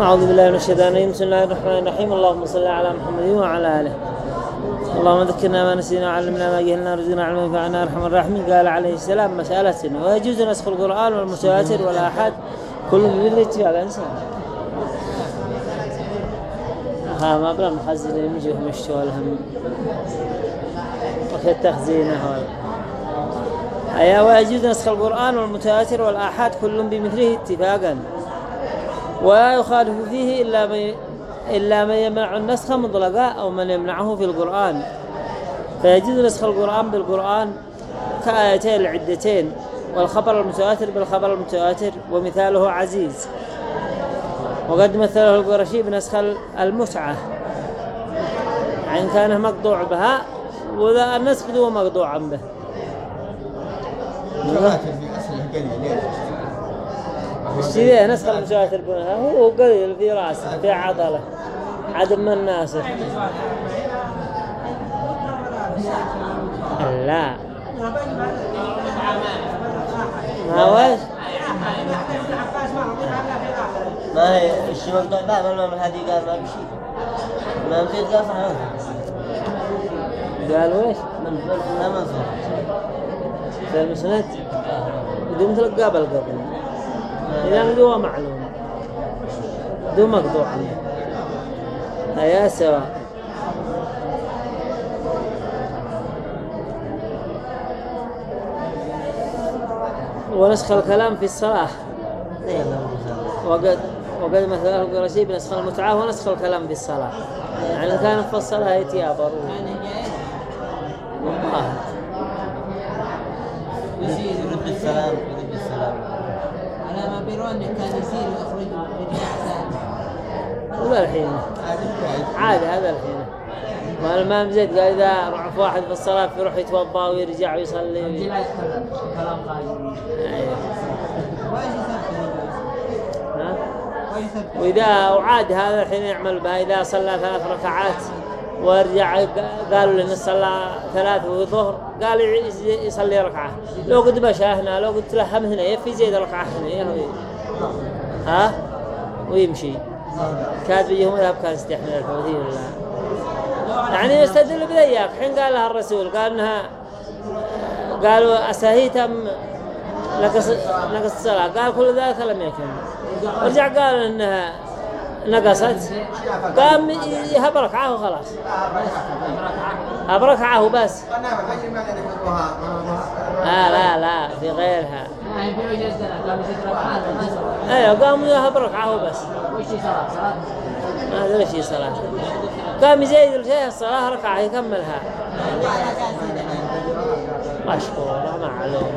أعوذ بالله من الشيطان الرجيم. بسم الله الرحمن الرحيم. اللهم صل على محمد وعلى آله. اللهم ذكرنا ما نسينا وعلمنا ما جهلنا رزقنا علما ينفعنا أرحم الراحمين. قال عليه السلام مسألة ويجوز نسخ القرآن والمتواتر والآحاد كل من اتفاق إنسان. ها ما بلا مخزن يمجيهم يشتوى لهم وفي التخزينه أيا ويجوز نسخ القرآن والمتواتر والآحاد كل بمثله اتفاقا. ولا يخالف فيه إلا من إلا من يمنع النسخ مطلقا أو من يمنعه في القرآن. فيجوز نسخ القرآن بالقرآن كآيتين العدتين والخبر المتواتر بالخبر المتواتر ومثاله عزيز. وقد مثله القرشي بنسخ المتعة. يعني كان مقطوع بها وذا النسخ هو مقطوعا به. الشيء نسخ المتواتر بها هو قليل في راسه في عضله عدم من الناس لا ما وش ما هي الشيء مقطوع ما المهم هذه قال ما بشيء ما مزيد قال صحيح قال وش من ما منصور في المسند بدون مثل قابل قبل. إذا هو معلوم. دو مقطوع أيا سواء ونسخ الكلام في الصلاة. وقد وقد مثله القرشي بنسخ المتعة ونسخ الكلام في الصلاة. يعني كان في الصلاة يتيابر والله يزيد يرد السلام يرد السلام على ما بيرون كان يسير ويخرج ويرجع ثاني ولا الحين. عادي. هذا الحين. ما الإمام زيد قال إذا رعف واحد في الصلاة يروح يتوضأ ويرجع ويصلي. كلام؟ وإيش يسبب وإذا أعاد هذا الحين يعمل بها إذا صلى ثلاث ركعات. ورجع قالوا لنا صلى ثلاث وظهر قال يصلي ركعة. لو قد مشى هنا لو قد تلهم هنا يفي زيد ركعة هنا يهوي ها؟ ويمشي. كاد بيهم ذهب كان يستحمل الحوثي ولا يعني يستدل بذياك. حين قال لها الرسول قال انها قالوا أسهيتم نقص نقص الصلاة. قال كل ذلك لم يكن. ورجع قال إنها نقصت؟ قام يهب ركعة وخلاص. هب ركعة وبس. لا لا لا في غيرها. في أيوه قام يهب ركعة صلاة ما ادري شيء صلاة. قام يزيد الشيء الصلاة ركعة يكملها. مشكورة معلوم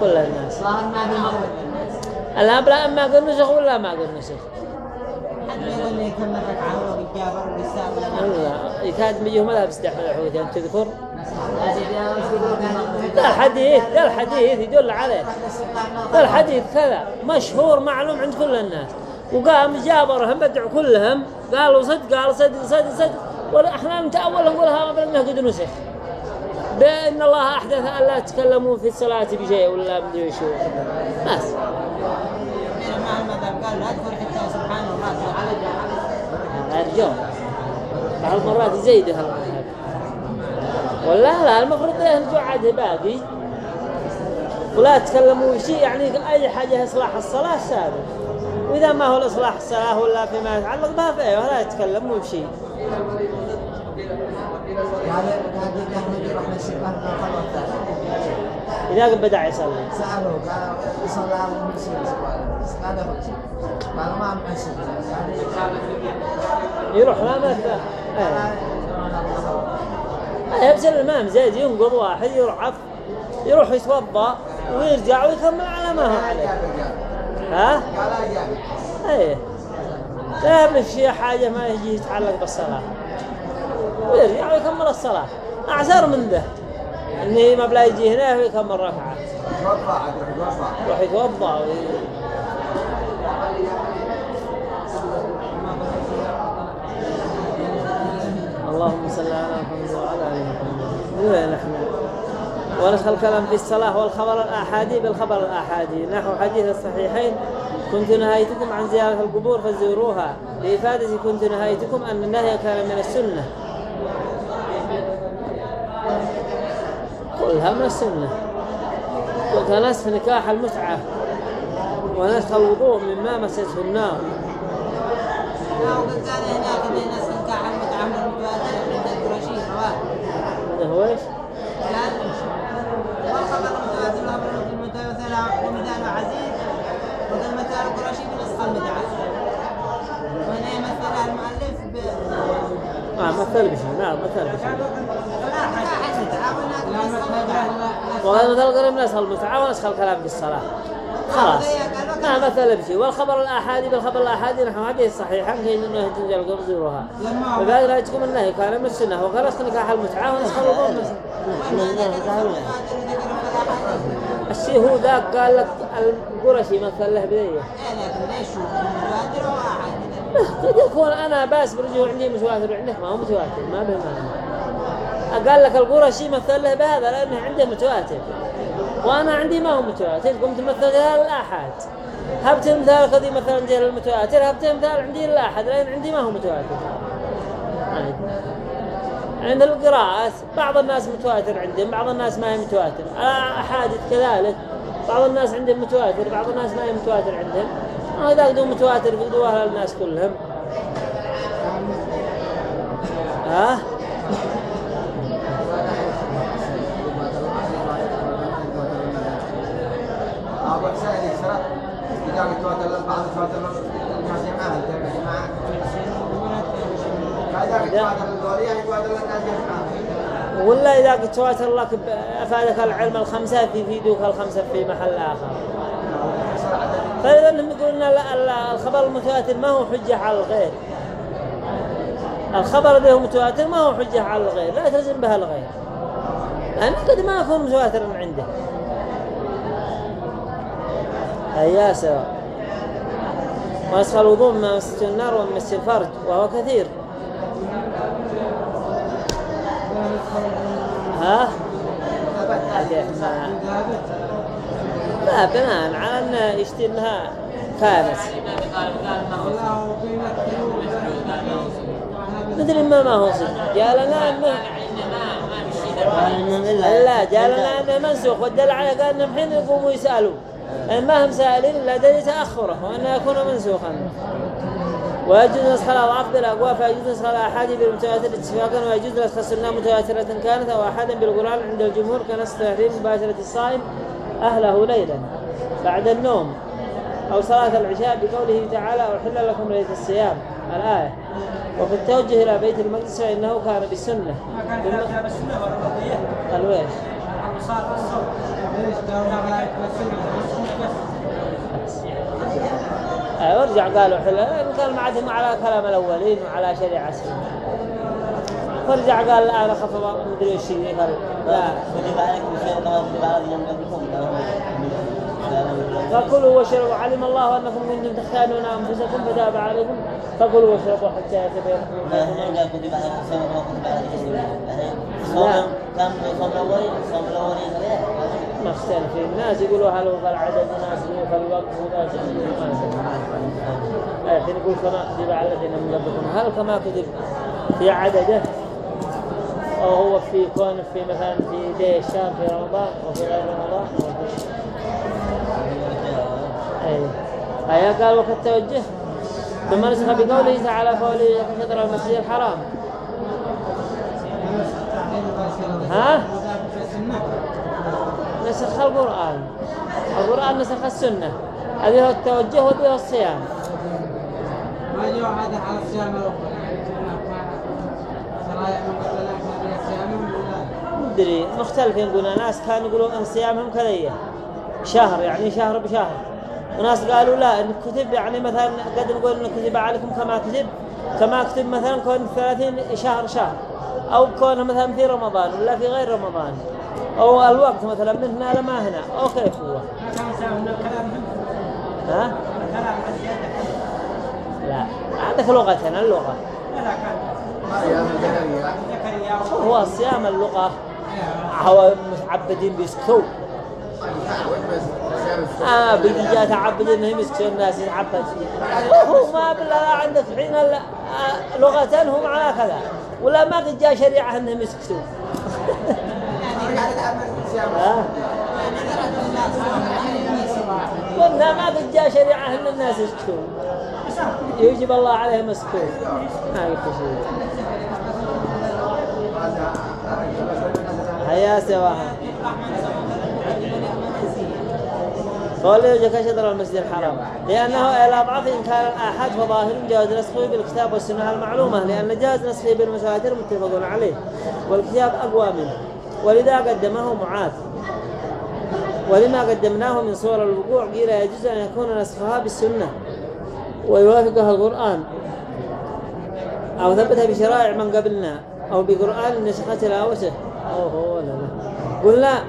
كل الناس. ظاهر ما في مغرب الآن لا أما قل نسخ ولا ما قل نسخ يكاد بيجوا مذهب استحمل الحوث أنت تذكر يا سيدي أنا وش يقول في المغرب ذا الحديث الحديث يدل عليه. الحديث كذا مشهور معلوم عند كل الناس. وقام جابرهم بدعوا كلهم قالوا صدق قال صدق صدق صدق. ولا إحنا نتأول نقولها قبل انه قد نسخ. بأن الله أحدث أن لا تتكلموا في الصلاة بشيء ولا مدري شو بس. قال لا الله. أرجو بعض المرات يزيد هالمذهب ولا لا المفروض يرجع عاد باقي. ولا تكلموا شيء يعني أي حاجة إصلاح الصلاة سابق. وإذا ما هو الإصلاح الصلاة ولا فيما يتعلق بها فإيه ولا يتكلموا بشيء الخلوة الثانية إذا بدأ يصلي. سألوه قال يصلى على المسجد. قال يروح لا ما إيه. يبسل الإمام زيد ينقض واحد يرعف يروح يتوضأ ويرجع ويكمل على ما هو عليه. ها؟ إيه. لا يملك شيء حاجة ما يجي يتعلق بالصلاة. ويرجع ويكمل الصلاة. أعسر من ذا إنه ما بلا يجي هنا ويكمل ركعة. يروح يتوضأ وي- اللهم صل على محمد وعلى آل محمد. وين نحن. ونسخ الكلام في الصلاة والخبر الآحادي بالخبر الآحادي. نحو حديث الصحيحين. كنت نهايتكم عن زيارة القبور فزوروها. لإفادة كنت نهايتكم أن النهي كان من السنة. قلها من السنة. قلت نسخ نكاح المتعة. ونسخ الوضوء مما مسته النار لا وقد قال هناك اللي ناس نكاح المتعمد المتواتر عند القرشي رواه هو إيش؟ قال والخبر المتواتر الخبر المتواتر ومثال عزيز وقال مثال القرشي بنسخ المتعة وهنا يمثل المؤلف ب آه مثل بشيء نعم مثل بشيء نسخ المتعة وهذا مثل قريب نسخ المتعة ونسخ الكلام في الصلاة خلاص. ما مثل بشيء والخبر الآحادي بالخبر الآحادي نحو حديث صحيحا كي إنه تنزل القبض زورها وقال رأيتكم النهي كان من السنة نسخ نكاح المتعة ونسخ السنة. الشيء هو ذاك قال لك القرشي مثل له وأحد قد يكون أنا باس برجوع عندي متواتر. وعندك ما هو متواتر. ما به معنى قال لك القرشي مثل له بهذا لأنه عنده متواتر. وأنا عندي ما هو متواتر. قمت مثل هذا الاحد هبت مثال كذي مثلا عندي المتواتر هبت مثال عندي الاحد لأن عندي ما هو متواتر. عند القراءات بعض الناس متواتر عندهم بعض الناس ما هي متواتر. أحادث كذلك بعض الناس عندهم متواتر بعض الناس ما هي متواتر عندهم. هذا قدوا متواتر أهل الناس كلهم. ها؟ إذا متواتر بعض متواتر الناس جماعة جماعة فإذا متواتر الدورية يتواتر الناس جماعة ولا إذا قد تواتر لك أفادك العلم الخمسة في فيدوك الخمسة في محل آخر. فإذا أنهم يقولون الخبر المتواتر ما هو حجة على الغير. الخبر اللي هو متواتر ما هو حجة على الغير لا تلزم بها الغير. لأنه قد ما يكون متواتر عنده. هيا سواء وأسخ الوضوء مما مسجد النار ومس الفرج وهو كثير. ها؟ لا بناء على أن يشتي أنها كانت مدري ما ما هو صدق جالنا أنه لا جالنا أنه منسوخ والدل على قال أنهم حين يقوموا يسألوا. ما هم سائلين إلا دليل تأخره وأنه يكون منسوخا. ويجوز نسخ الأضعاف بالأقوى فيجوز نسخ الأحادي بالمتواتر اتفاقا ويجوز نسخ السنة متواترة كانت أو أحدا بالقرآن عند الجمهور كنسخ تحريم مباشرة الصائم أهله ليلا بعد النوم أو صلاة العشاء بقوله تعالى أحل لكم ليلة الصيام الآية. وفي التوجه إلى بيت المقدس فإنه كان بالسنة. الويش أيوة ورجع قالوا حلا إن كان معدهم على كلام الأولين وعلى شريعة السنة. فرجع قال الآن خفض مدري وش قال لا. كتب عليكم شيء كما كتب فكلوا واشربوا علم الله أنكم كنتم تختانون أنفسكم فتاب عليكم. فكلوا واشربوا حتى يتبين كتب عليكم شيء كما كتب على الذين من الأولين صوم الأولين اختلف الناس يقولوا هل هو العدد ناس يقولوا الوقت يصير. الحين يقول كما كتب على الذين من قبلكم هل كما كتب في عدده أو هو في كون في مثلا في دي الشهر في رمضان وفي غير رمضان في أي أي قال وقت التوجه ثم نسخ بقوله تعالى فولي شطر المسجد الحرام ها؟ نسخ القرآن. القرآن نسخ السنة. هذه هو التوجه وهذه هو الصيام. ما جاء هذا على الصيام مدري مختلفين قلنا ناس كانوا يقولون إن صيامهم كذية شهر يعني شهر بشهر. وناس قالوا لا إن كتب يعني مثلا قد نقول إن كتب عليكم كما كتب. كما كتب مثلا كون 30 شهر شهر. أو كونه مثلا في رمضان ولا في غير رمضان. أو الوقت مثلا من هنا لما هنا. أو كيف هو ها؟ لا. عندك لغتنا اللغة. هو الصيام اللغة. هو متعبدين بيسكتوا. آه بيجي جاء تعبد انهم يسكتوا الناس يتعبد هو ما بالله عندك حين لغة هم على كذا. ولا ما قد جاء شريعة انهم يسكتوا. قلنا ما قد جاء شريعة ان الناس يسكتوا يجب الله عليهم السكوت ما قلت شيء. هيا سواها قول يوجد كشطر المسجد الحرام. لأنه إلى ضعف إن كان الآحاد فظاهر جواز نسخه بالكتاب والسنة المعلومة لأن جواز نسخه بالمتواتر متفق عليه والكتاب أقوى منه. ولذا قدمه معاذ. ولما قدمناه من صور الوقوع قيل يجوز أن يكون نسخها بالسنة. ويوافقها القرآن. أو ثبتها بشرائع من قبلنا. أو بقرآن نسخ تلاوته. أو هو لا لا. قلنا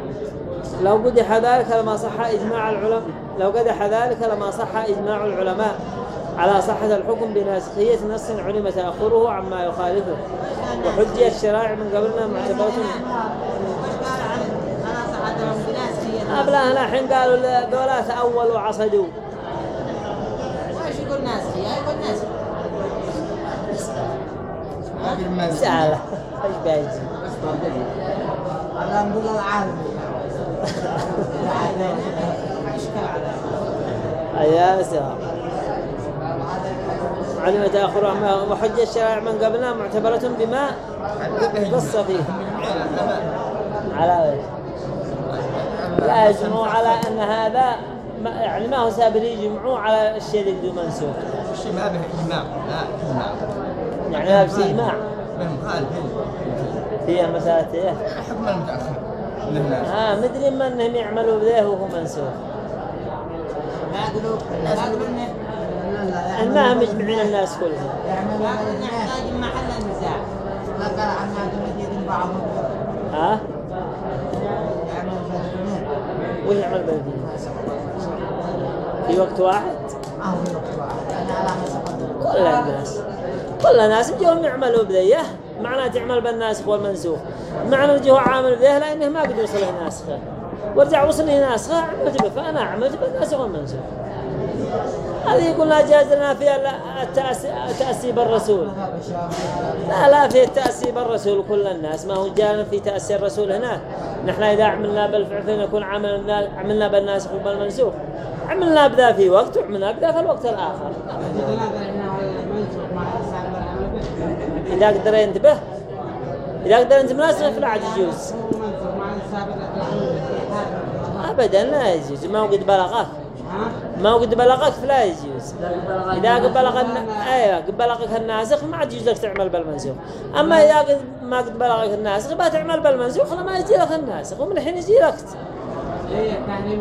لو قدح ذلك لما صح إجماع العلماء لو قدح ذلك لما صح إجماع العلماء. على صحة الحكم بناسخية نص علم تأخره عما يخالفه. وحجية الشرائع من قبلنا معتبرة بناس هي أبلا هنا حين قالوا ذولا تأولوا وعصدوا إيش يقول ناس؟ هي يقول ناس. سهلة. إيش بايجي هذا نقول العالم اشكال على يا سلام علم تأخر عما وحج الشرائع من قبلنا معتبرة بما قص فيه. على وجه. لا يجمعوا على أن هذا ما يعني ما هو سابر يجمعوا على الشيء اللي بدون منسوخ وش ما به إجماع. لا إجماع. يعني ما في إجماع بالمخالف فيها مسألة إيه؟ حكم المتأخر للناس. ها مدري ما أنهم يعملوا بذيه وهو منسوخ. لا يقولوا لا يقولوا أنها مجمعين الناس كلهم. إنه يحتاج محل النزاع لا قال عنا تمديد بعضهم. ها؟ وش يعمل بالدين في وقت واحد؟ يقطع أنا على حسب كل الناس. كل الناس يجون يعملوا بذيه. معناه تعمل بالناسخ والمنسوخ معنى الجهة عامل بذيه لأنه ما قد وصل له ناسخه ورجع وصل لي ناسخه عملت به فأنا عملت بالناسخ والمنسوخ هذه يقولنا جاز لنا فيها التأسي بالرسول لا لا في التأسي بالرسول كل الناس. ما هو جانا في تأسي الرسول هناك نحن إذا عملنا بالفعل فنكون عملنا عملنا بالناسخ وبالمنسوخ عملنا بذا في وقت وعملنا بذا في الوقت الآخر. إذا قدر ينتبه إذا قدر ينتبه ناسخ فلا عاد يجوز. أبدا لا يجوز. ما هو قد بلغك ما قد بلغك فلا يجوز. إذا قد بلغ. أيوة قد بلغك الناسخ ما عاد يجوز لك تعمل بالمنسوخ. أما إذا قد ما قد بلغك الناسخ بقى تعمل بالمنسوخ لما يجي لك الناسخ ومن الحين يجي لك. يعني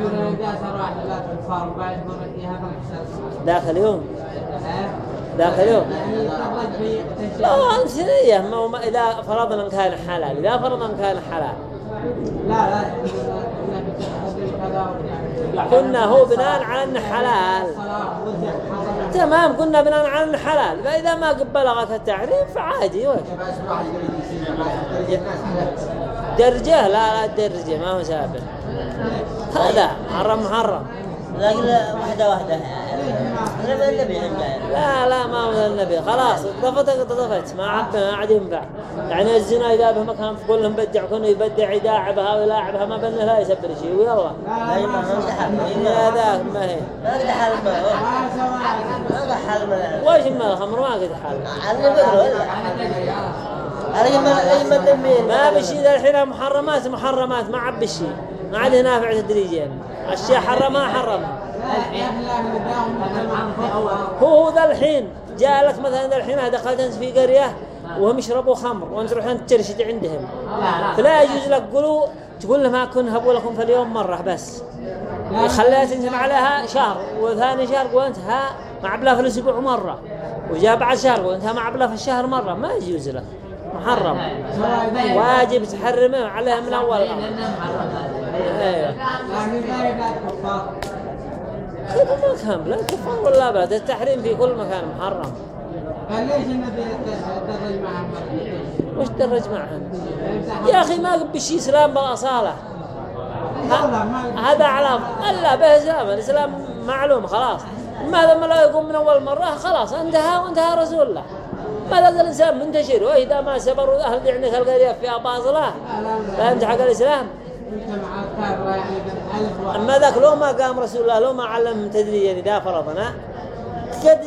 مثلا إذا صار واحد لا لا أنت ما هو ما إذا فرضنا كان حلال إذا فرضنا كان حلال. لا لا قلنا هو بناء على انه حلال تمام قلنا بناء على انه حلال. فإذا ما قد بلغك التحريم فعادي درجة لا لا درجة ما هو سابق. هذا محرم محرم لكن واحدة واحدة. لا لا ما هو النبي خلاص ضفت ضفت ما عاد ما عاد ينفع يعني الزنا اذا به مكان تقول بدع كونه يبدع يداعبها ويلاعبها ما بنه لا يسبر شيء ويلا لا ما يا ذاك ما هي ما ما ما حل ما الخمر ما قد حل أنا ما بشي ذا الحين محرمات محرمات. ما بشي ما عاد نافع تدريجيا الشيء حرمها حرمها. هو ذا الحين جاء لك مثلا ذا الحين دخلت انت في قريه وهم يشربوا خمر وانت تروح انت ترشد عندهم فلا يجوز لك قولوا تقول لهم هاكن هبوا لكم في اليوم مره بس خليت انت عليها شهر وثاني شهر وانت ها مع بلا في الأسبوع مره وجاء بعد شهر وانت مع بلا في الشهر مره ما يجوز لك محرم واجب تحرمه عليها من اول الامر أيوه كل مكان؟ لا كفار ولا بلد التحريم في كل مكان محرم. قال ليش النبي يتدرج معهم وش درج معهم يا أخي ما قبل شيء إسلام بالأصالة هذا على ألا به إسلام الإسلام معلوم خلاص. ماذا ما لا يقوم من أول مرة؟ خلاص انتهى وانتهى رسول الله. ما لقى الإنسان منتشر وإذا ما سبروا أهل عندك القرية باطلة لا ينجح حق الإسلام. يعني أما ذاك لو ما قام رسول الله لو ما علمهم تدريجا إذا فرضنا قد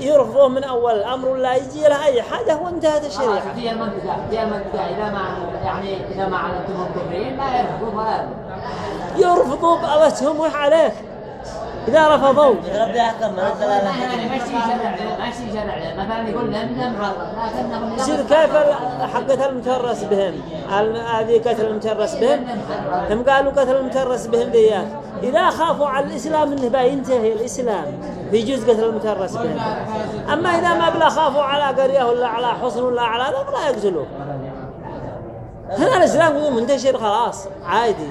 يرفضوه من أول الأمر ولا يجي له أي حاجة وانتهت الشريعة. في المنطقة في المنطقة إذا ما يعني إذا ما علمتم الكفرين لا يرفضون ولا يرفضون. يرفضوا بألتهم وح عليك إذا رفضوا. ربي يحكم ماشي شرع مثلا يقول لم يصير كيف حقة المترس بهم؟ هذه قتل المترس بهم؟ هم قالوا قتل المترس بهم ديات إذا خافوا على الإسلام إنه بينتهي الإسلام. في جزء قتل المترس بهم. أما إذا ما بلا خافوا على قرية ولا على حصن ولا على هذا فلا يقتلوه هنا الإسلام يقول منتشر خلاص عادي.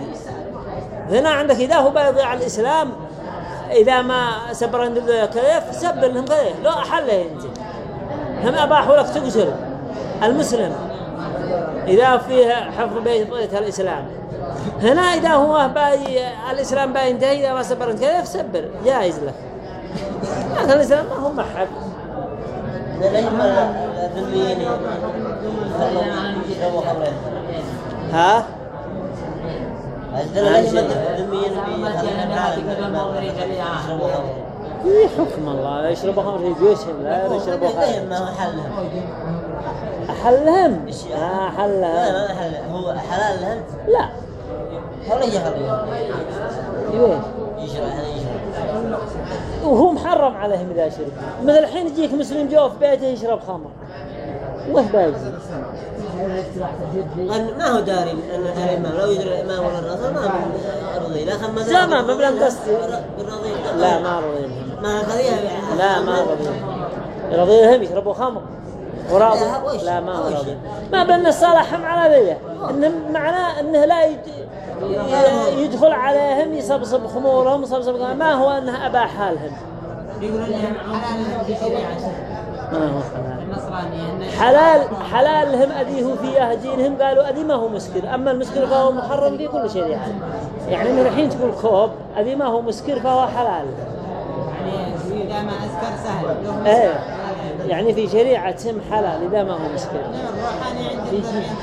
هنا عندك إذا هو بيضيع الإسلام إذا ما سبر عند كيف سبر لهم كيف لو أحله أنت. هم أباحوا لك تقتل. المسلم إذا فيه حفظ بيت الإسلام. هنا إذا هو باي الإسلام باي ينتهي إذا ما سبر أنت كيف؟ سبر جائز لك. لكن الإسلام ما هو محب ها الأئمة الذميين يشربوا خمر في حكم الله. يشربوا خمر في جيوشهم لا يشربوا خمر. ما هو حلهم. آه لا حلهم ما حل هو حلال لهم؟ لا. ولا يحرم إيه. يشرب وهو محرم عليهم إذا شرب. مثل الحين يجيك مسلم جوا في بيته يشرب خمر. وش قال ما هو داري أن الامام لو يدري الامام ولا الرسول ما رضي لكن مثلا زمان ما بلان قصدي. لا ما رضيهم ما قضيه يعني لا ما رضيهم يرضيهم يشربوا خمر وراضي لا،؟ لا ما؟ راضي ما بين صالحهم على ذي انه معناه إنه لا يد... يدخل عليهم يصبصب خمورهم يصبصب ما هو إنه اباح حالهم. يقولون حلال شريعة ما هو حلال حلال لهم أذيه في دينهم قالوا أذي ما هو مسكر. أما المسكر فهو محرم في كل شريعة يعني. من الحين تقول كوب أذي ما هو مسكر فهو حلال. يعني إذا ما أذكر سهل إيه يعني في شريعتهم حلال إذا ما هو مسكر.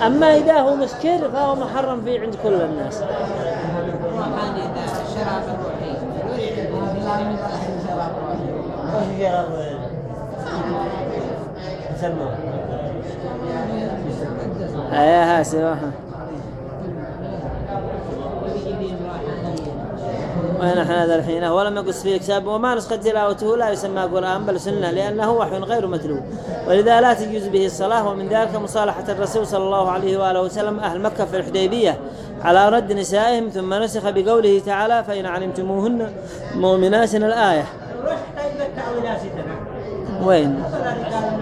أما إذا هو مسكر فهو محرم في عند كل الناس. الشراب الروحي. أيها سواها ونحن هذا الحين؟ ولم يقص فيه كتاب وما نسخة تلاوته لا يسمى قرآن بل سنة لأنه وحي غير متلو. ولذا لا تجوز به الصلاة ومن ذلك مصالحة الرسول صلى الله عليه وآله وسلم أهل مكة في الحديبية على رد نسائهم ثم نسخ بقوله تعالى فإن علمتموهن مؤمنات الآية. وين؟ زاد السنة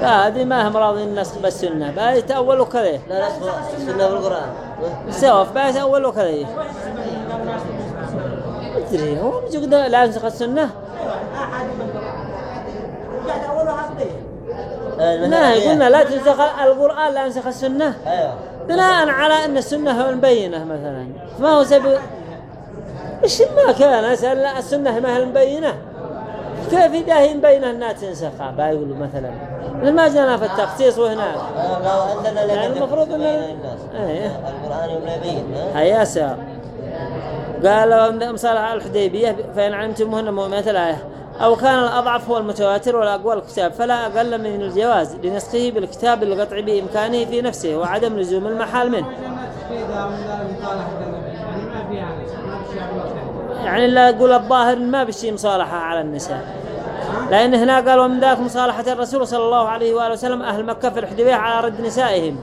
لا هذه ما هم راضين النسخ بالسنة بقى يتأولوا كذا لا نسخ السنة بالقرآن سوا بقى يتأولوا كذا أدري هو بيجوك لا ينسخ السنة؟ لا قلنا لا تنسخ القرآن لا ينسخ السنة. أيوه. بناء على أن السنة هو المبينة مثلا. ما هو سبب؟ إيش ما كان؟ أسأل لا السنة ما هي المبينة. كيف إذا هي مبينة أنها تنسخها بيقولوا مثلا مثل ما جانا في التخصيص وهناك لو عندنا يعني المفروض الناس. إيه. القرآن يوم لا يبين ها؟ هيا سا قال مصالح الحديبية فإن علمتموهن مؤمنات الآية أو كان الأضعف هو المتواتر والأقوى الكتاب فلا أقل من الجواز لنسخه بالكتاب القطع بإمكانه في نفسه وعدم لزوم المحال منه. يعني لا يقول الظاهر ما بشي مصالحة على النساء. لأن هنا قال ومن ذاك مصالحة الرسول صلى الله عليه وآله وسلم أهل مكة في الحديبية على رد نسائهم.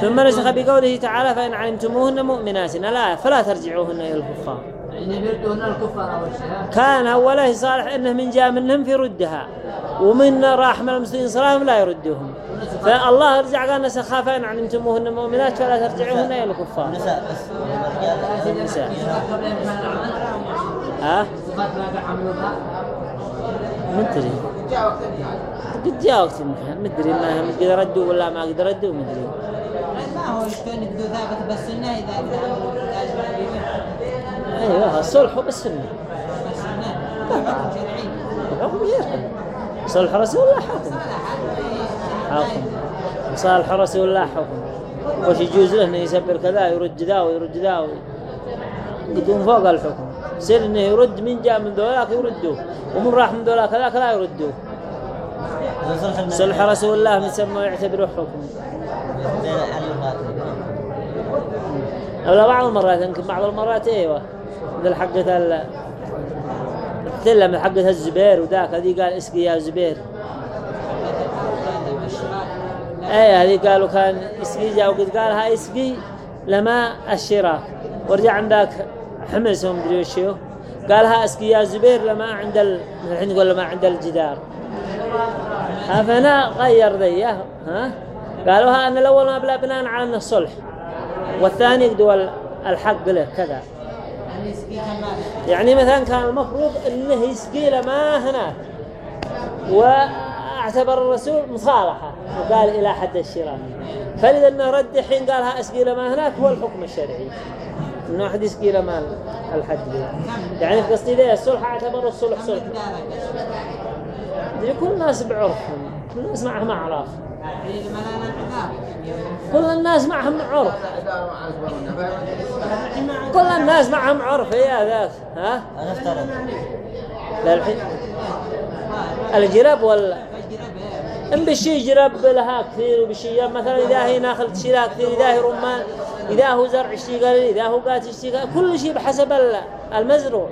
ثم نسخ بقوله تعالى فإن علمتموهن مؤمنات لا فلا ترجعوهن إلى الكفار. يعني كان أوله صالح إنه من جاء منهم في ردها ومن راح من المسلمين صلاهم لا يردوهم. فالله رجع قال نسخها فإن علمتموهن مؤمنات فلا ترجعوهن إلى الكفار. نساء بس. النساء ها؟ مدري وقت الجهاد قد جاء وقت الامتحان مدري ما هم قد ردوا ولا ما قد ردوا مدري. ما هو يكون يبدو ثابت بالسنة بالتاج بالعلم أيوه الصلح بالسنه بالسنة حكم شرعي صلح رسول الله حكم. حكم. صالح رسول الله حكم. وش يجوز له إنه يسبر كذا يرد ذا ويرد ذا يقدم فوق الحكم. يصير إنه يرد من جاء من ذولاك يردوه ومن راح من ذولاك ذاك لا يردوه صلح رسول الله من سمى يعتبره حكم. ولا بعض المرات يمكن بعض المرات إيوه. مثل حقة ال تلم حقة الزبير وذاك هذه قال اسقي يا زبير. إيه هذه قالوا كان اسقي جاء وقد قالها اسقي لما الشراك ورجع عندك. حمص ومدري وش هو قالها اسقي يا زبير لما عند ال... الحين نقول لما عند الجدار. ها فانا غير ذي ها؟ قالوها ان الأول ما بلا بناء على انه صلح والثاني ال- الحق له كذا. يعني مثلا كان المفروض إنه يسقي له ما هناك وأعتبر الرسول مصالحة. وقال إلى حد الشراء. فلذا انه رد الحين قالها أسقي له ما هناك هو الحكم الشرعي. انه واحد يسقي له ما الحد. يعني في قصدي ذي الصلح اعتبروا الصلح صلح يدري كل الناس بعرفهم. كل الناس معهم أعراف. كل الناس معهم عرف. كل الناس معهم عرف. يا ذاك؟ ها؟ للحين الجرب ولا إن بشي جرب لها كثير وبشي مثلا إذا هي ناخذ شيء لها كثير إذا هي رمان إذا هو زرع شيء قليل إذا هو شيء قليل كل شيء بحسب ال- المزروع.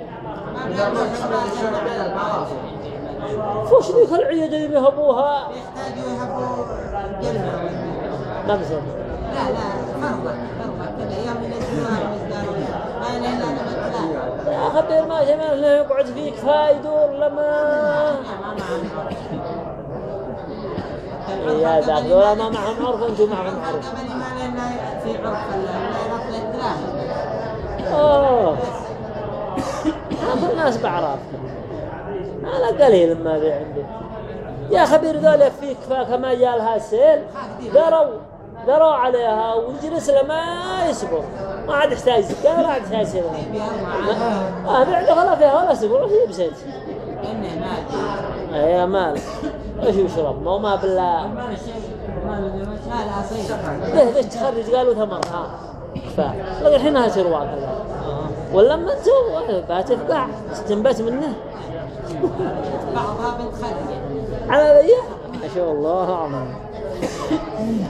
فوش ذيك العيد اللي بيهبوها؟ يحتاجوا يهبوا ما بصير لا لا فرضا فرضا كل ويزدادوا ما ينهي الا نبت يا خبير ما؟ انه يقعد فيك فايدور لما يا ذاك ذولا ما معهم عرف وأنتم معهم عرف في عرف اوه ما كل الناس بعرف. أنا قليل ما بي عندي. يا خبير ذول فيك فما جاء لها سيل. دروا دروا عليها ويجلس ما يصبر ما عاد يحتاج زكاة ولا عاد يحتاج سيل. آه بعده ولا فيها ولا سبوع وهي بسيل. يا مال. إيش يشرب؟ ما ما بالله. ما لا اصيل له ليش تخرج قالوا ثمر ها. لقى الحين تروى كذا ولا ما أنتم باتفقع استنبت منه. بعضها بنت خديجه على ذي؟ ما شاء الله أعظم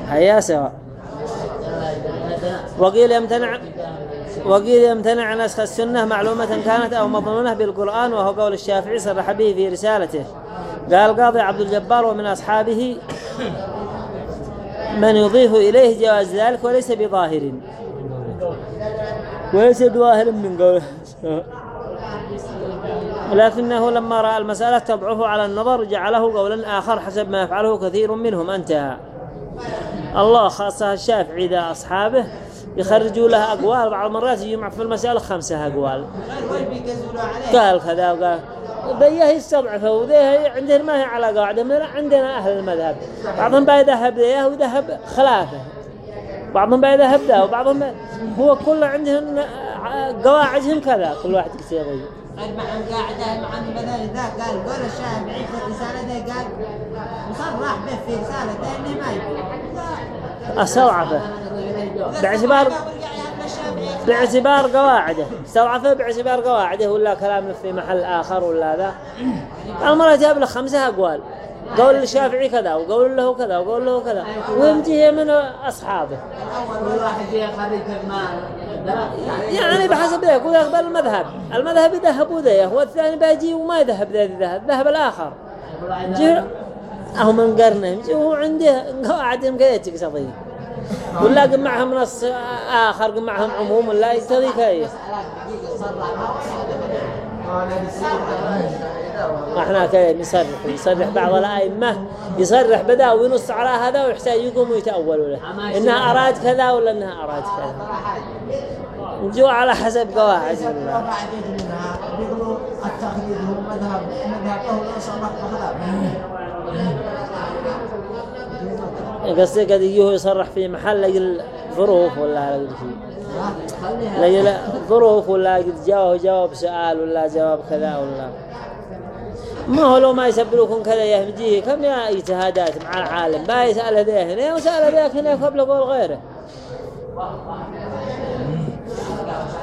هيا سوا وقيل يمتنع. وقيل يمتنع نسخ السنة معلومة كانت أو مضمونة بالقرآن وهو قول الشافعي صرح به في رسالته. قال قاضي عبد الجبار ومن أصحابه من يضيف إليه جواز ذلك وليس بظاهر. وليس بظاهر من قوله ولكنه لما رأى المسألة تضعف على النظر جعله قولا آخر حسب ما يفعله كثير منهم. انتهى. الله خاصة الشافعي إذا أصحابه يخرجوا له أقوال. بعض المرات يجمع في المسألة خمسة أقوال. قال كذا وقال ذي يستضعفه وذي عندهم ما هي على قاعدة عندنا أهل المذهب. بعضهم بيذهب ذيه ويذهب خلافه. بعضهم بيذهب ذا وبعضهم بي- هو كل عندهم قواعدهم كذا كل واحد غير معهم قاعدة بدل ذا قال قول الشافعي في الرسالة ذا قال مصرح به في رسالته إنه ما يبي استضعفه باعتبار باعتبار قواعده. استضعفه باعتبار قواعده ولا كلام في محل آخر ولا ذا. المرة جاب له خمسة أقوال. قول الشافعي كذا وقول له كذا وقول له كذا. ويمتهي من أصحابه. يعني بحسب ذلك. ويقبل المذهب. المذهب يذهب ذيه والثاني بيجي وما يذهب ذا ذهب ذهب الآخر. جه أهو من قرنه وهو عنده قواعد كذا تقصدي ولا قم معهم نص آخر قم معهم عموم ولا يقتضي كذا إحنا كذا يصرح يصرح بعض الأئمة يصرح بدا وينص على هذا ويحتاج يقوم ويتاولوا له. إنها أراد كذا ولا إنها أراد كذا؟ نجوا على حسب قواعد الله. هو مذهب بخلاف قصدي قد يجيه يصرح في محل لقل ظروف ولا لقل شيء ولا قد جاوب جواب سؤال ولا جواب كذا ولا. ما هو لو ما يسبلوكم كذا يهمجيه كم يا اجتهادات مع العالم؟ با يسأل ذا هنا وسأل ذاك هنا قبل قول غيره.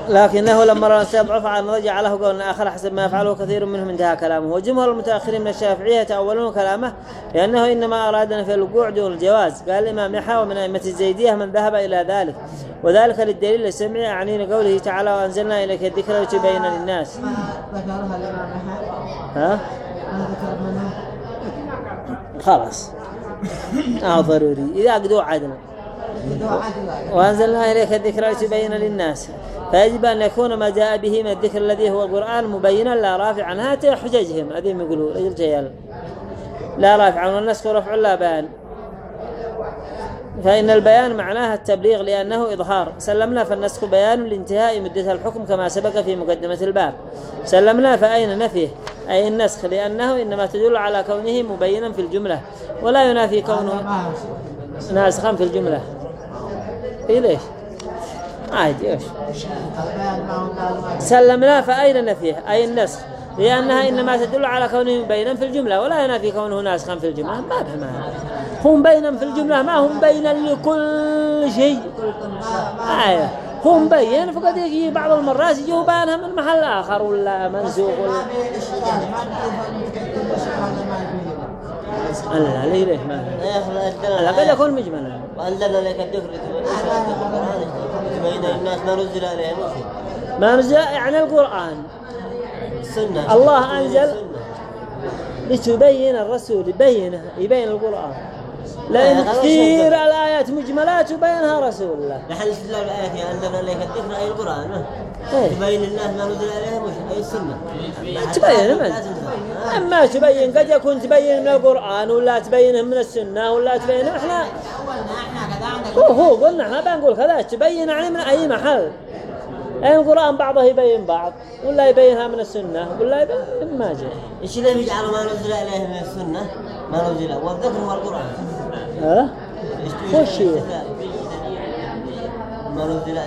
لكنه لما رأى استضعف عن رجع له قول آخر حسب ما يفعله كثير منهم انتهى كلامه. وجمهور المتأخرين من الشافعية تأولون كلامه لأنه إنما أراد في الوقوع دون الجواز. قال الإمام يحيى ومن أئمة الزيدية من ذهب إلى ذلك. وذلك للدليل السمعي يعني قوله تعالى وأنزلنا إليك الذكر لتبين للناس. ذكرها الإمام ها؟ خلاص. آه ضروري. إذا قدوا عدنا وأنزلنا إليك الذكر لتبين للناس. فيجب أن يكون ما جاء به من الذكر الذي هو القرآن مبينا لا رافعا. هاتي حججهم. هذه يقولوا رجل جيال. لا رافعا والنسخ رفع لا بيان. فإن البيان معناها التبليغ لأنه إظهار. سلمنا فالنسخ بيان لانتهاء مدة الحكم كما سبق في مقدمة الباب. سلمنا فأين نفيه؟ أي النسخ لأنه إنما تدل على كونه مبينا في الجملة. ولا ينافي كونه ناسخا في الجملة. إيه ليش؟ عادي إيش؟ سلمنا فأين نفيه أي النسخ لأنها إنما تدل على كونه مبينا في الجملة ولا ينافي كونه ناسخا في الجملة. ما بهم هم بينا في الجملة ما هم بينا لكل شيء. آية هو مبين فقد يجي بعض المرات يجوا بيانها من محل آخر ولا منسوخ ولا لا ليه ليه ما لا قد يكون مجملا. وأنزلنا لك الذكر تبين الناس ما نزل عليهم ما نزل. يعني القرآن. السنة. الله أنزل لتبين الرسول يبينه يبين القرآن. لأن كثير الآيات مجملات يبينها رسول الله. نحن استدلال الآية يا أنزلنا إليك الذكر أي القرآن. إيه. تبين الناس ما نزل عليهم أي السنة. تبين من؟ تبين. أما تبين قد يكون تبين من القرآن ولا تبينه من السنة ولا تبينه إحنا هو هو قلنا إحنا بنقول كذا تبين يعني من أي محل يعني القرآن بعضه يبين بعض ولا يبينها من السنة ولا يبين ما جاء إيش اللي يجعل ما نزل عليهم من السنة ما نزل والذكر هو القرآن ها وش هي؟ ما نزل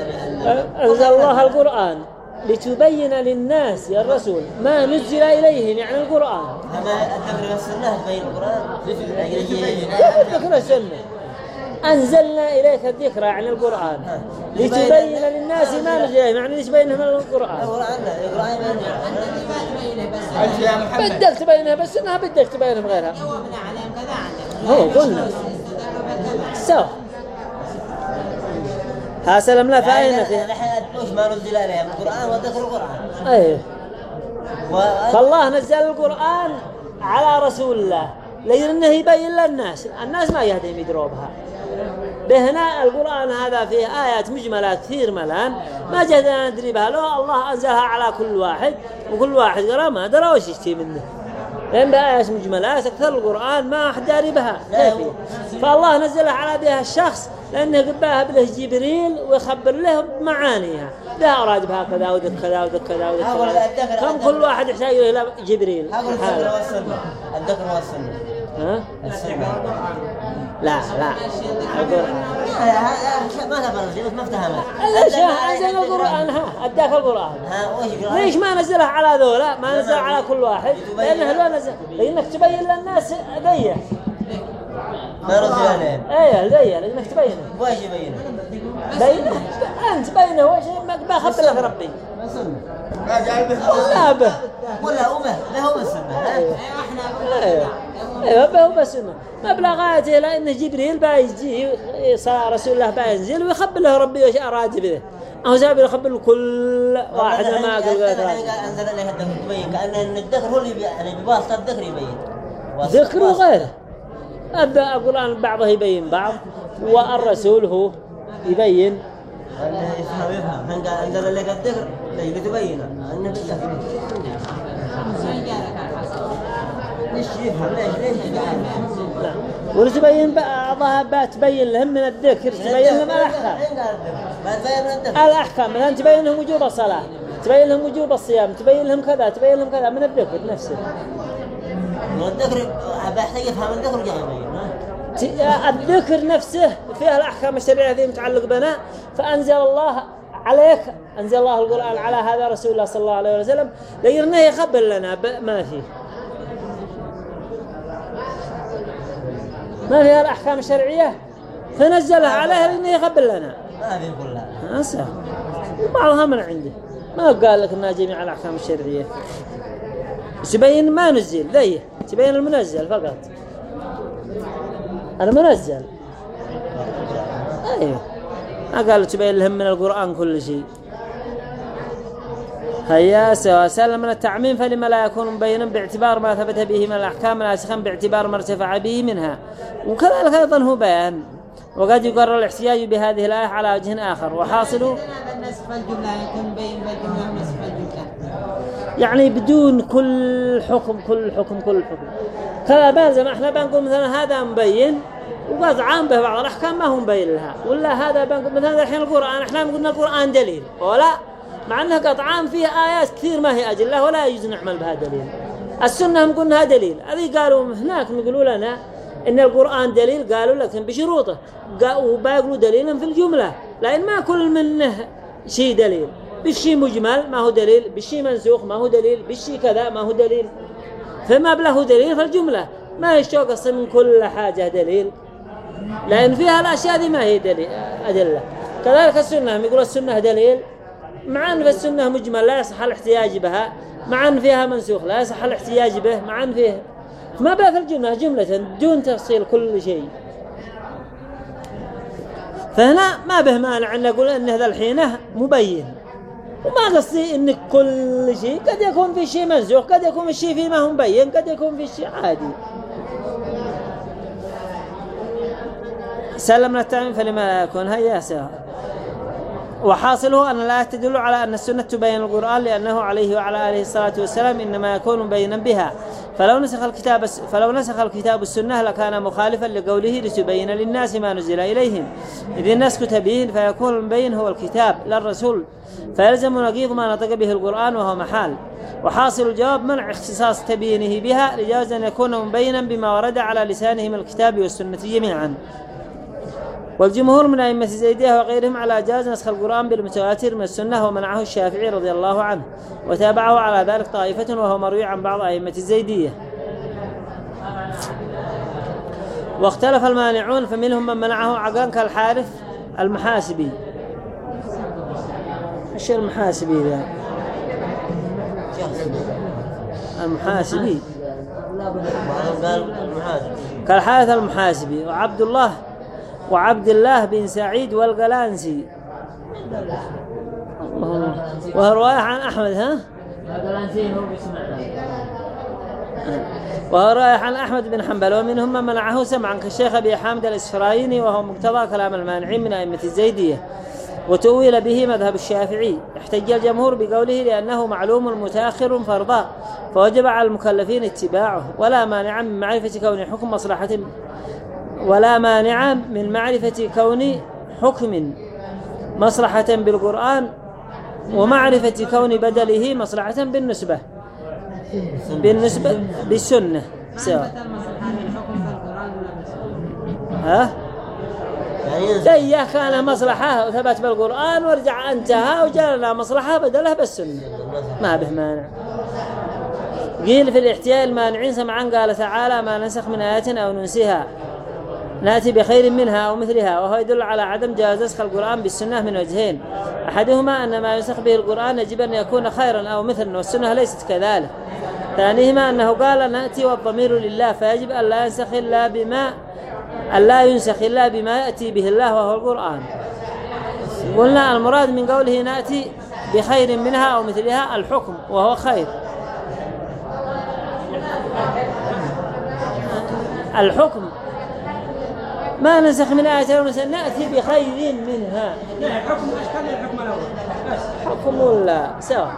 أنزل الله القرآن لتبين للناس يا الرسول ما نزل إليهم يعني القرآن كما الذكر والسنة تبين القرآن كيف ذكر السنة أنزلنا إليك الذكر يعني القرآن لتبين للناس ما نزل يعني لتبينهم القرآن. القرآن لا ما تبينه بس بدك إنها بدك تبينها بغيرها. هو قلنا. سوا ها سلمنا فأين فيها الحين وش ما نزل عليهم القرآن والذكر القرآن. أيه. فالله نزل القرآن على رسول الله. لأنه يبين للناس. الناس ما يهدم يدروا بها بهنا القرآن هذا فيه آيات مجملات كثير ملان. ما جهدنا ندري بها. لو الله أنزلها على كل واحد وكل واحد قرأ ما درى وش يشتي منه. لأن بآيات مجملات أكثر القرآن ما أحد داري بها هي؟ فالله نزلها على بها الشخص لأنه قباها بله جبريل ويخبر له بمعانيها لا أراد بها كذا وذك كذا وذك كذا وذك كذا. كم كل واحد يحتاج إلى جبريل. الذكر. والسنة. الذكر والسنة. ها؟ السنة. لا لا. ما تفرق ما افتهمت ليش أنزل القرآن ها أداك القرآن. ها وش القرآن؟ ليش ما نزلها على ذولا؟ ما نزل على كل واحد؟ لأنه لو نزل. لأنك تبين للناس ذيه ما نزل عليهم إيه ذيه لأنك تبينه وش يبين؟ بينه أنت بينه وش ما خبر. لك ربي. ما جاء به لا به. ولا أمه له هو السنة ها؟ أيوة إحنا أيوه أيوه به بس انه مبلغ آياته لأن جبريل بيجي صار رسول الله بينزل ويخبر له ربي وش أراد به. أو زابر يخبر كل واحد ما قال أنزل عليه الذكر تبين كأن الذكر هو اللي بواسطة الذكر يبين. ذكر وغيره. أبدأ القرآن بعضه يبين بعض والرسول هو يبين. يفهم يفهم حين قال لك الذكر تبين بعضها بقى تبين لهم من الذكر تبين لهم الأحكام. الأحكام مثلا تبين لهم وجوب الصلاة تبين لهم وجوب الصيام تبين لهم كذا تبين لهم كذا من الذكر نفسه. والذكر بحتاج يفهم الذكر جاي الذكر نفسه فيها الأحكام الشرعية فيه متعلق بنا فأنزل الله عليك أنزل الله القرآن على هذا رسول الله صلى الله عليه وسلم لأنه يخبر لنا ما فيه ما فيها الأحكام الشرعية؟ فنزلها عليها لأنه يخبر لنا. ما في كلها بعضها من عنده ما قال لك إنها جميع الأحكام الشرعية. تبين ما نزل ذي. تبين المنزل فقط. المنزل. أيوه. ما قال تبين لهم من القرآن كل شيء. هيا سواء سلم من التعميم فلما لا يكون مبينا باعتبار ما ثبت به من الأحكام ناسخا باعتبار ما ارتفع به منها. وكذلك أيضا هو بيان. وقد يقرر الاحتجاج بهذه الآية على وجه آخر. وحاصله هذا النسخ الجملة يكون بين بالجملة يعني بدون كل حكم كل حكم كل حكم. كذا بلزم إحنا بنقول مثلا هذا مبين وقد عام به بعض الأحكام ما هو مبين لها. ولا هذا بنقول مثلا الحين القرآن إحنا قلنا القرآن دليل. ولا مع إنه قد عام فيه آيات كثير ما هي ادله ولا يجوز نعمل بها دليل. السنة هم قلنا دليل. هذه قالوا هناك يقولوا لنا إن القرآن دليل قالوا لكن بشروطه. وبيقولوا دليلا في الجملة. لأن ما كل منه شيء دليل. بالشيء مجمل ما هو دليل؟ بالشيء منسوخ ما هو دليل؟ بالشيء كذا ما هو دليل؟ فما بله دليل فالجملة. ما يشتوق أصلا من كل حاجة دليل؟ لأن فيها الأشياء دي ما هي دليل أدلة. كذلك السنة يقول السنة دليل. مع أن في السنة مجمل لا يصح الاحتياج بها. مع أن فيها منسوخ لا يصح الاحتياج به. مع أن فيه ما بقى في الجملة جملة دون تفصيل كل شيء. فهنا ما به مانع أن نقول أن هذا الحين مبين. وما قصدي إن كل شيء قد يكون في شيء منسوخ قد يكون الشيء فيه ما هو مبين قد يكون في شيء عادي. سلمنا التعميم فلما يكون هيا سواء وحاصله أن الآية تدل على أن السنة تبين القرآن لأنه عليه وعلى آله الصلاة والسلام إنما يكون مبينا بها. فلو نسخ الكتاب فلو نسخ الكتاب السنة لكان مخالفا لقوله لتبين للناس ما نزل إليهم. إذ النسخ تبيين فيكون المبين هو الكتاب لا الرسول. فيلزم نقيض ما نطق به القرآن وهو محال. وحاصل الجواب منع اختصاص تبيينه بها لجاوز أن يكون مبينا بما ورد على لسانه من الكتاب والسنة جميعا. والجمهور من أئمة الزيدية وغيرهم على جاز نسخ القرآن بالمتواتر من السنة ومنعه الشافعي رضي الله عنه وتابعه على ذلك طائفة وهو مروي عن بعض أئمة الزيدية. واختلف المانعون فمنهم من منعه عقلا كالحارث المحاسبي. إيش المحاسبي ذا؟ المحاسبي. كالحارث المحاسبي وعبد الله وعبد الله بن سعيد والقلانسي. وهو رواية عن أحمد ها؟ هذا الانسين هو وهو عن أحمد بن حنبل ومنهم من منعه سمعا كالشيخ أبي حامد الإسفرايني وهو مقتضى كلام المانعين من أئمة الزيدية. وتؤول به مذهب الشافعي. احتج الجمهور بقوله لأنه معلوم متأخر فرضا فوجب على المكلفين اتباعه ولا مانع من معرفة كون حكم مصلحة ولا مانع من معرفة كون حكم مصلحة بالقرآن ومعرفة كون بدله مصلحة بالنسبة. بالنسبة بالسنة. سواء. ها؟ زي كان مصلحة وثبت بالقرآن ورجع انتهى وجاء لنا مصلحة بدلها بالسنة. ما به مانع. قيل في الاحتيال المانعين سمعان قال تعالى ما ننسخ من آية أو ننسيها. نأتي بخير منها أو مثلها وهو يدل على عدم جواز نسخ القرآن بالسنة من وجهين. أحدهما أن ما ينسخ به القرآن يجب أن يكون خيرا أو مثلا والسنة ليست كذلك. ثانيهما أنه قال نأتي والضمير لله فيجب أن لا ينسخ إلا بما أن لا ينسخ إلا بما يأتي به الله وهو القرآن. قلنا المراد من قوله نأتي بخير منها أو مثلها الحكم وهو خير. الحكم ما ننسخ من آية أو نأتي بخير منها. الحكم إيش كان الحكم الأول بس حكم ولا سواء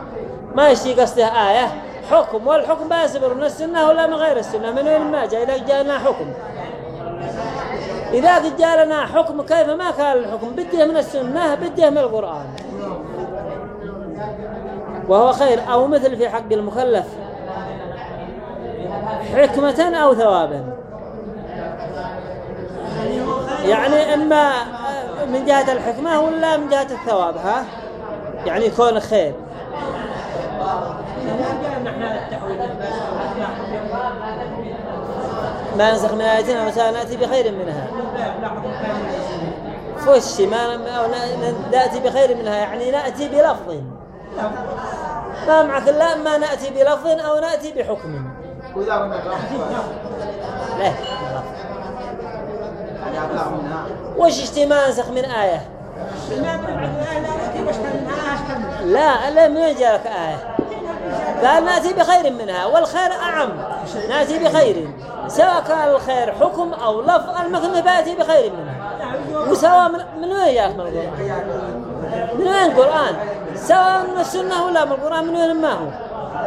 ما يشتي قصده آية؟ حكم والحكم بيصبر من السنة ولا من غير السنة من وين ما جاء؟ إذا جاءنا حكم. إذا قد جاء لنا حكم كيف ما كان الحكم؟ بده من السنة بده من القرآن. وهو خير أو مثل في حق المكلف حكمة أو ثوابا. يعني إما من جهة الحكمة ولا من جهة الثواب ها؟ يعني يكون خير. ما نسخ من آياتنا وسا نأتي بخير منها. فش ما نأتي بخير منها يعني نأتي بلفظ. ما معك لا ما نأتي بلفظ أو نأتي بحكم. لا. وش اشتي نسخ من آية؟ لا لا من جاء لك آية. قال نأتي بخير منها والخير أعم. نأتي بخير. سواء كان الخير حكم أو لفظ المثل بأتي بخير منها وسواء من, وين جاءك من القرآن؟ من وين القرآن؟ سواء من السنة ولا من القرآن من وين ما هو.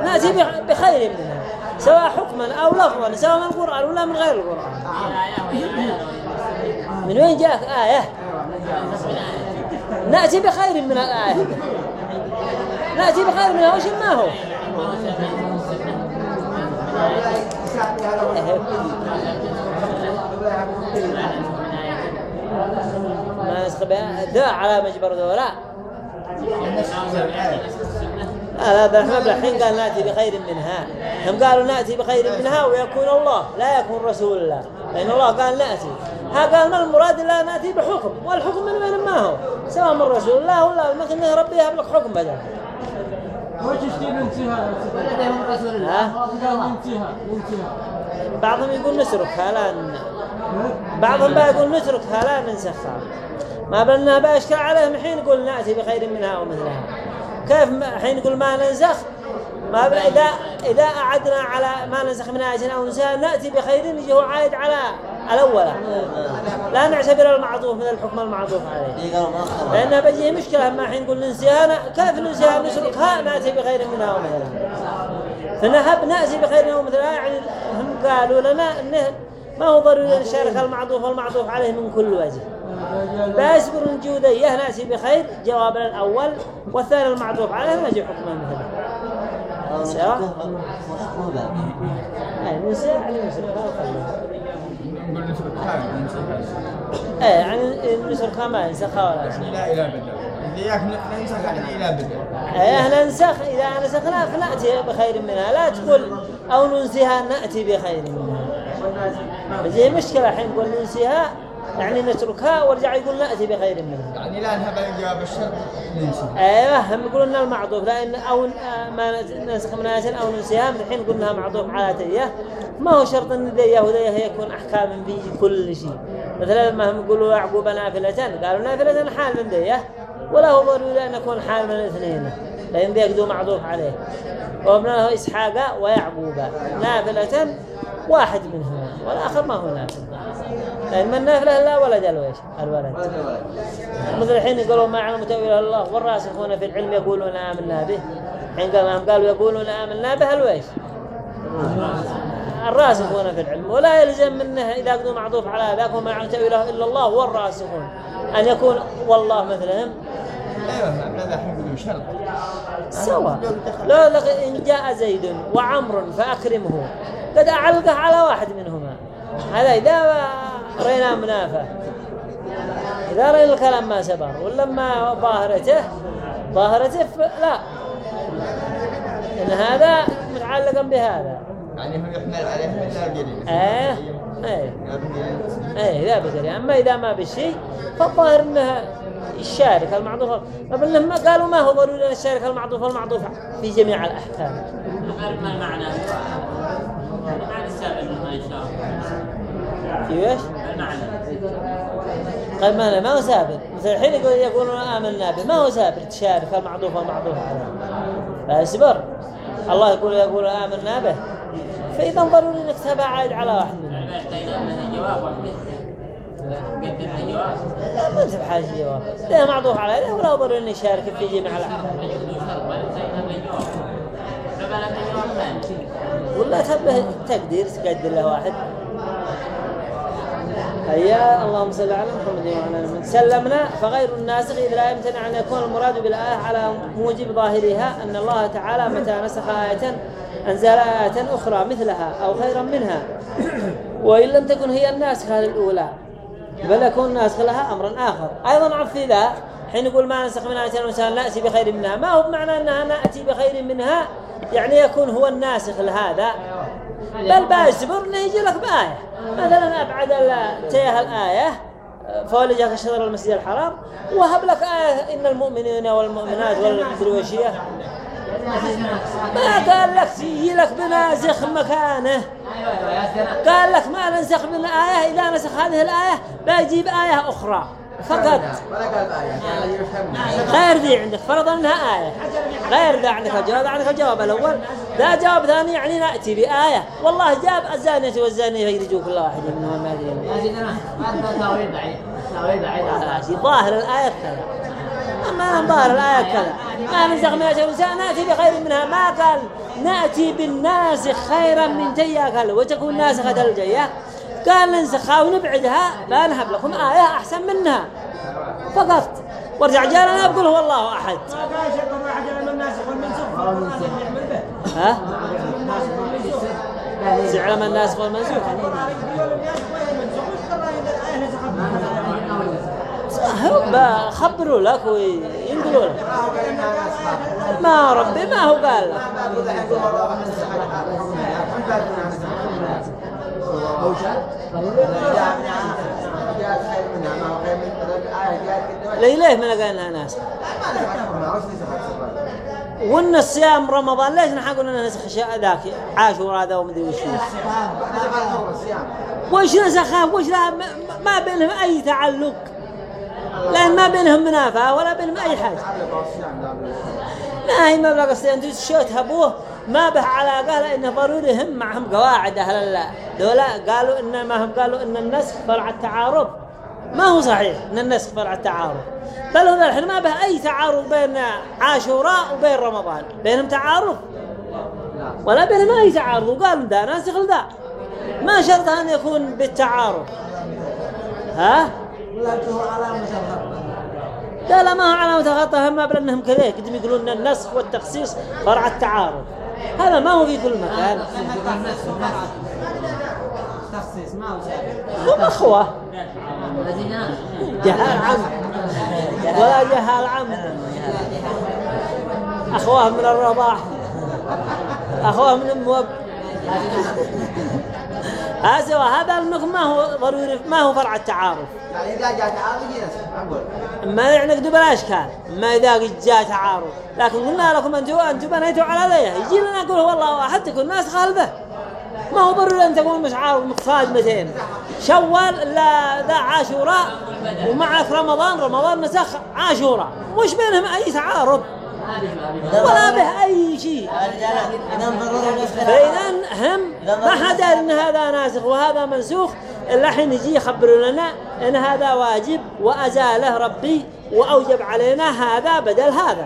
نأتي بخ- بخير منها. سواء حكما أو لفظا سواء من القرآن ولا من غير القرآن. من وين جاءك آية؟ نأتي بخير من الآية. نأتي بخير منها وش ما هو؟ ما يسخ بها داء على مجبر ذولا. لا لا إحنا الحين قال نأتي بخير منها. هم قالوا نأتي بخير منها ويكون الله لا يكون رسول الله. لأن الله قال نأتي. ها قال ما المراد إلا نأتي بحكم؟ والحكم من وين؟ ما هو؟ سواء من رسول الله ولا إنه ربي يهب حكم بدل وش ننسيها لديهم رسول الله ننسيها بعضهم يقول نتركها لا ن... بعضهم بقى يقول نتركها لا ننسخها. ما بلنا بأشكال عليهم حين يقول نأتي بخير منها ومثلها كيف حين يقول ما ننسخ؟ ما إذا إذا أعدنا على ما ننسخ من آية أو ننساها نأتي بخير يجي هو عايد على الأول لا نعتبر المعطوف من الحكم المعطوف عليه. مؤخرا لأنها بيجي مشكلة ما حين نقول ننسيها كيف ننسيها نتركها نأتي بخير منها ومثلها فنهب نأتي بخير منها ومثلها يعني هم قالوا لنا إنه ما هو ضروري نشارك المعطوف والمعطوف عليه من كل وجه. بأسبر الجودية نأتي بخير جوابنا الأول والثاني المعطوف عليه نجي حكما مثله سواء. حكمه ننسى يعني ننسى أي يعني نتركها ما ينسخها ولا شيء لا إلى بدل يعني إلى بدل أيه ننسخ إذا نسخنا فنأتي بخير منها. لا تقول أو ننسيها نأتي بخير منها. بزي مشكلة الحين نقول ننسيها يعني نتركها ورجع يقول نأتي بخير منها. يعني لا نهب الجواب الشرط. ننسى. أيوه هم يقولون انها المعطوف لأن أو ما ننسخ من آية أو ننسيها من الحين قلنا معطوف على تيه ما هو شرط أن ذيه وذيه يكون أحكام في كل شيء. مثلا لما هم يقولوا يعقوب نافلة قالوا نافلة حال من ذيه ولا هو ضروري أن يكون حال من الاثنين. لأن ذيك معطوف عليه. وابن له إسحاق ويعقوب. نافلة واحد منهما والآخر ما هو نافل. لأن من نافله لا ولد الويش الولد. مثل الحين يقولون ما علم تأويل الله والراسخون في العلم يقولون آمنا به. حين قال قالوا يقولون آمنا به الويش الراسخون في العلم. ولا يلزم منه إذا قدوا معطوف على ذاك وما علم تأويله إلا الله والراسخون. أن يكون والله مثلهم. يقولوا شرط سوا. لو لق إن جاء زيد وعمر فأكرمه قد أعلقه على واحد منهما. هذا إذا رأينا منافة إذا رأينا الكلام ما سبر ولما ظاهرته ظاهرته لا. إن هذا متعلقا بهذا. يعني هو يحمل عليه لا بيدين إيه إيه. إيه لا بجري أما إذا ما بالشيء فالظاهر إنها الشارك المعطوف طب لما قالوا ما هو ضروري ان الشارك المعطوف والمعطوف في جميع الأحكام. غير ما المعنى؟ المعنى السابق ما إن شاء الله في إيش؟ المعنى. قال ما ما هو سابر مثل الحين يقول يقولون آمنا به. ما هو سابر تشارك المعطوف والمعطوف عليه فاصبر الله يقول يقول آمنا به. فإذا ضروري انك تبع عائد على واحد منهم. ما انت بحاجة جواب لا معطوف لا ولا ضروري اني يشارك في جميع الاحكام ولا تبه تقدير تقدر له واحد هيا اللهم صل على محمد وعلى آله سلمنا فغير الناسخ إذ لا يمتنع أن يكون المراد بالآية على موجب ظاهرها أن الله تعالى متى نسخ آية؟ أنزل آية أخرى مثلها أو خيرا منها. وإن لم تكن هي الناسخة للأولى. بل يكون ناسخ لها أمرا آخر أيضا عرف ذا حين يقول ما نسخ من آية مثلا نأتي بخير منها ما هو بمعنى أنها نأتي بخير منها يعني يكون هو الناسخ لهذا بل بايصبر انه يجي لك بآية مثلا أبعد ال- تيه الآية فولجك شطر المسجد الحرام وهب لك آية إن المؤمنين والمؤمنات والمدري ما قال لك يجي لك بناسخ مكانه. قال لك ما ننسخ من آية إذا نسخ هذه الآية بيجيب آية أخرى. فقط. غير ذي عندك فرض أنها آية. غير ذا عندك الجواب عندك الجواب الأول. ذا جواب ثاني يعني نأتي بآية. والله جاب الزانية والزانية يرجوا كل واحد منهم ما أدري. شيء ظاهر الآية كذا. أما أنا ظاهر الآية كذا ما ننسخ من أجل الإنسان نأتي بخير منها ما قال نأتي بالناسخ خيرا من تيا قال وتكون ناسخة الجية قال ننسخها ونبعدها لا نهب لكم آية أحسن منها. فقط. وارجع جالنا بقول هو الله أحد. ما ها؟ زعلم الناس والمنسوخ القرآن يقول الناسخ والمنسوخ وش قرأ إن الآية نسخت هو خبروا لك وينقلوا لك ما ربي ما هو قال لك ليه ما لقى انها ناس وان الصيام رمضان ليش نحن قلنا نسخ اشياء ذاك عاشوراء ذا ومدري وش وش نسخها وش لا ما بينهم اي تعلق لأن ما بينهم منافاه ولا بينهم أي حاجة. ما هي مبلغ الصيام أنتوا شو تهبوه ما به علاقه لأنه ضروري هم معهم قواعد أهل الله. دولا قالوا إن ما هم قالوا إن النسخ فرع التعارض ما هو صحيح إن النسخ فرع التعارض بل هو الحين ما به أي تعارض بين عاشوراء وبين رمضان. بينهم تعارض ولا بينهم أي تعارض وقالوا ده ناسخ لذا ما شرط أن يكون بالتعارض ها؟ علامة لا لا ما هو علامة خطأ هم بل أنهم كذا قدم يقولون إن النسخ والتخصيص فرع التعارض. هذا ما هو في كل مكان. تخصيص ما هو؟ شيء هم سيدنا جهال عم ولا جهال عم اخوه من الرضاع اخوه من الموب. هذا هذا المخ ما هو ضروري ما هو فرع التعارف. يعني إذا جاء نسخ أقول ما يعنقدوا بلا إشكال. ما إذا قد جاء تعارض لكن قلنا لكم أنتم أنتم بنيتوا على ذي يجي لنا نقول والله واحد تكون ناس خالفه. ما هو ضروري أن تكون مش عارض مقصاد 200 شوال لا ذا عاشوراء ومعك رمضان رمضان نسخ عاشوراء. مش بينهم أي تعارض ولا به أي شيء. إذا فإذا هم ما حدا إن هذا ناسخ وهذا منسوخ إلا حين يجي يخبروا لنا إن هذا واجب وأزاله ربي وأوجب علينا هذا بدل هذا.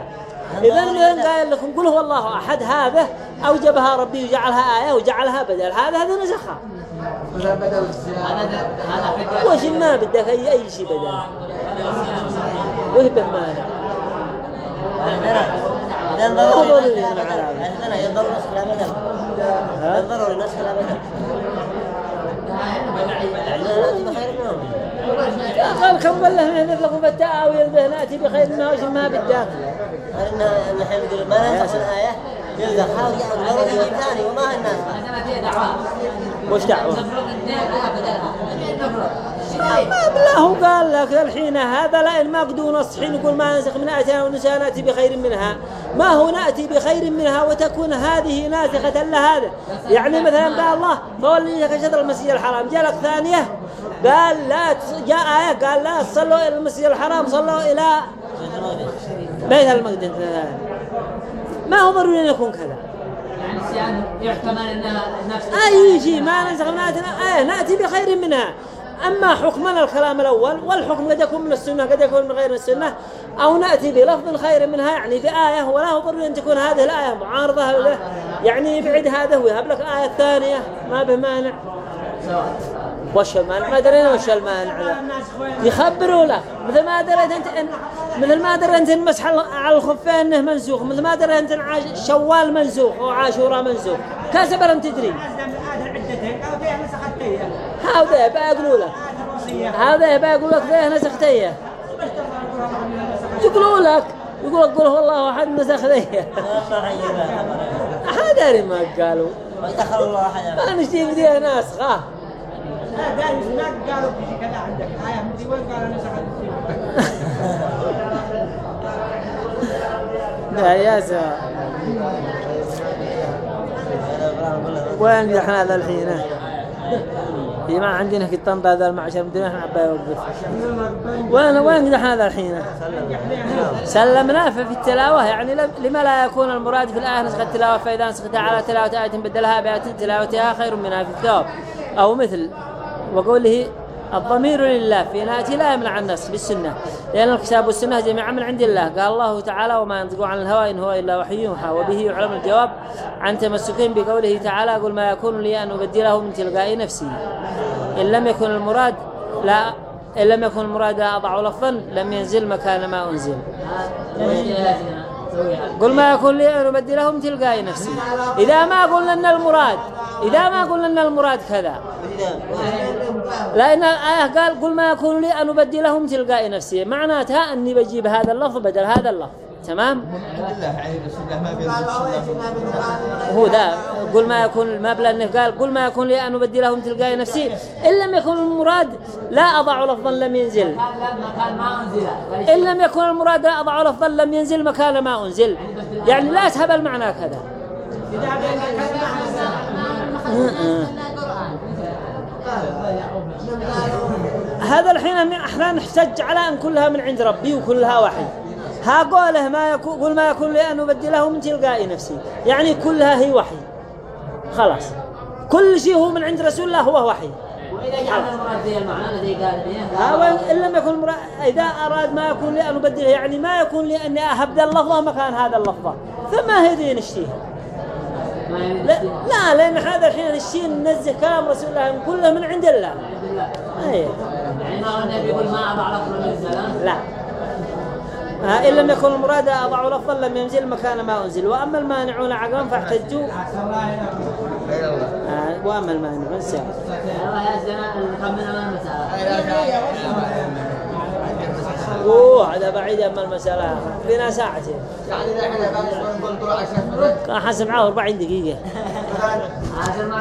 اذا مثلا قال لكم؟ قل هو الله أحد. هذا أوجبها ربي وجعلها آية وجعلها بدل هذا هذا نسخها وش ما بدك؟ اي أي شيء بدل. وهي به ما ضروري نسخ ضروري نسخ قال كم والله نحذف لكم بالتأويل به نأتي بخير منها وش ما بدك إن نحن نقول ما ننسخ الآية. يلقى حاول ضروري يجيب ثاني وما دعوة. وش دعوة؟ هو قال لك الحين هذا لأن ما قدوا نص حين يقول ما نسخ من آية ونسى نأتي بخير منها. ما هو نأتي بخير منها وتكون هذه ناسخة لهذا يعني مثلا قال الله فولي لك شطر المسجد الحرام. جاء لك ثانية قال لا جاء آية قال لا صلوا إلى المسجد الحرام صلوا إلى بيت المقدس. ما هو ضروري أن يكون كذا؟ يعني يحتمل انها نفس أي شيء ما ننسخ من آياتنا. آية نأتي بخير منها. أما حكمنا الكلام الأول والحكم قد يكون من السنة قد يكون من غير السنة أو نأتي بلفظ خير منها يعني بآية ولا هو ضروري أن تكون هذه الآية معارضة له يعني يبعد هذا ويهب لك آية ثانية ما به مانع. وش المانع؟ ما درينا وش المانع. يخبروا له مثل ما دريت أنت إن مثل ما دريت أنت المسح على الخفين إنه منسوخ مثل ما دريت عاش- شوال منسوخ وعاشوراء منسوخ. كسب لم تدري؟ قالوا هذا بيقولوا لك. هذا بيقول لك ذي نسختيه يقولوا لك. يقول لك قول هو الله واحد نسخ ذي ما هذا ما قالوا. ما دخل الله أحد ما نشتي بديها ناسخة. لا قال هناك قالوا في كذا عندك. آية مدري وين قالوا نسخت لا يا سلام وين إحنا هذا الحين؟ هي ما عندنا في طنطا هذا المعشر مدري إحنا عبا يوقف وين وين إحنا هذا الحين؟ سلمنا ففي التلاوة يعني لم- لما لا يكون المراد في الآية نسخ التلاوة فإذا نسخت على تلاوة آية بدلها بآية تلاوتها خير منها في الثواب أو مثل وقوله الضمير لله في ناتي لا يمنع النص بالسنة. لأن الكتاب والسنة جميعا من عند الله. قال الله تعالى وما ينطق عن الهوى إن هو إلا وحي يوحى. وبه يعلم الجواب عن تمسكهم بقوله تعالى قل ما يكون لي أن أبدله من تلقاء نفسي. إن لم يكن المراد لا إن لم يكن المراد أضع لفظا لم ينزل مكان ما أنزل. قل ما يكون لي أن أبدله من تلقاء نفسي. إذا ما قلنا أن المراد إذا ما قلنا أن المراد كذا. لأن الآية قال قل ما يكون لي أن أبدله من تلقاء نفسي. معناتها أني بجيب هذا اللفظ بدل هذا اللفظ. تمام؟ هو ذا قل ما يكون ما بلا إنه قال قل ما يكون لي أن ابدله من تلقاء نفسي. إن لم يكن المراد لا أضع لفظا لم ينزل. إن لم يكن المراد لا أضع لفظا لم ينزل مكان ما أنزل. يعني لا تهب المعنى كذا. هذا الحين إحنا نحتج على أن كلها من عند ربي وكلها وحي ها قوله ما يكون قل ما يكون لي أن أبدله من تلقاء نفسي. يعني كلها هي وحي. خلاص. كل شيء هو من عند رسول الله هو وحي. وإذا جعلنا المراد زي المعنى الذي قال به وين إن لم يكن مرا... إذا أراد ما يكون لي أن أبدله يعني ما يكون لي أني أهبد اللفظة مكان هذا اللفظة. فما هي ذي نشتيها لا, لا لأن هذا الحين الشيء ننزه كلام رسول الله كله من عند الله. أي. يعني ما النبي يقول ما أضع السلام لا. إن لم يكن المراد أضع لفظا لم ينزل مكان ما أنزل. وأما المانعون عقلا فاحتجوا. وأما المانعون المسألة أوه هذا بعيد أما المسألة. فينا ساعتين. يعني كان حسب معاه 40 دقيقة. عشان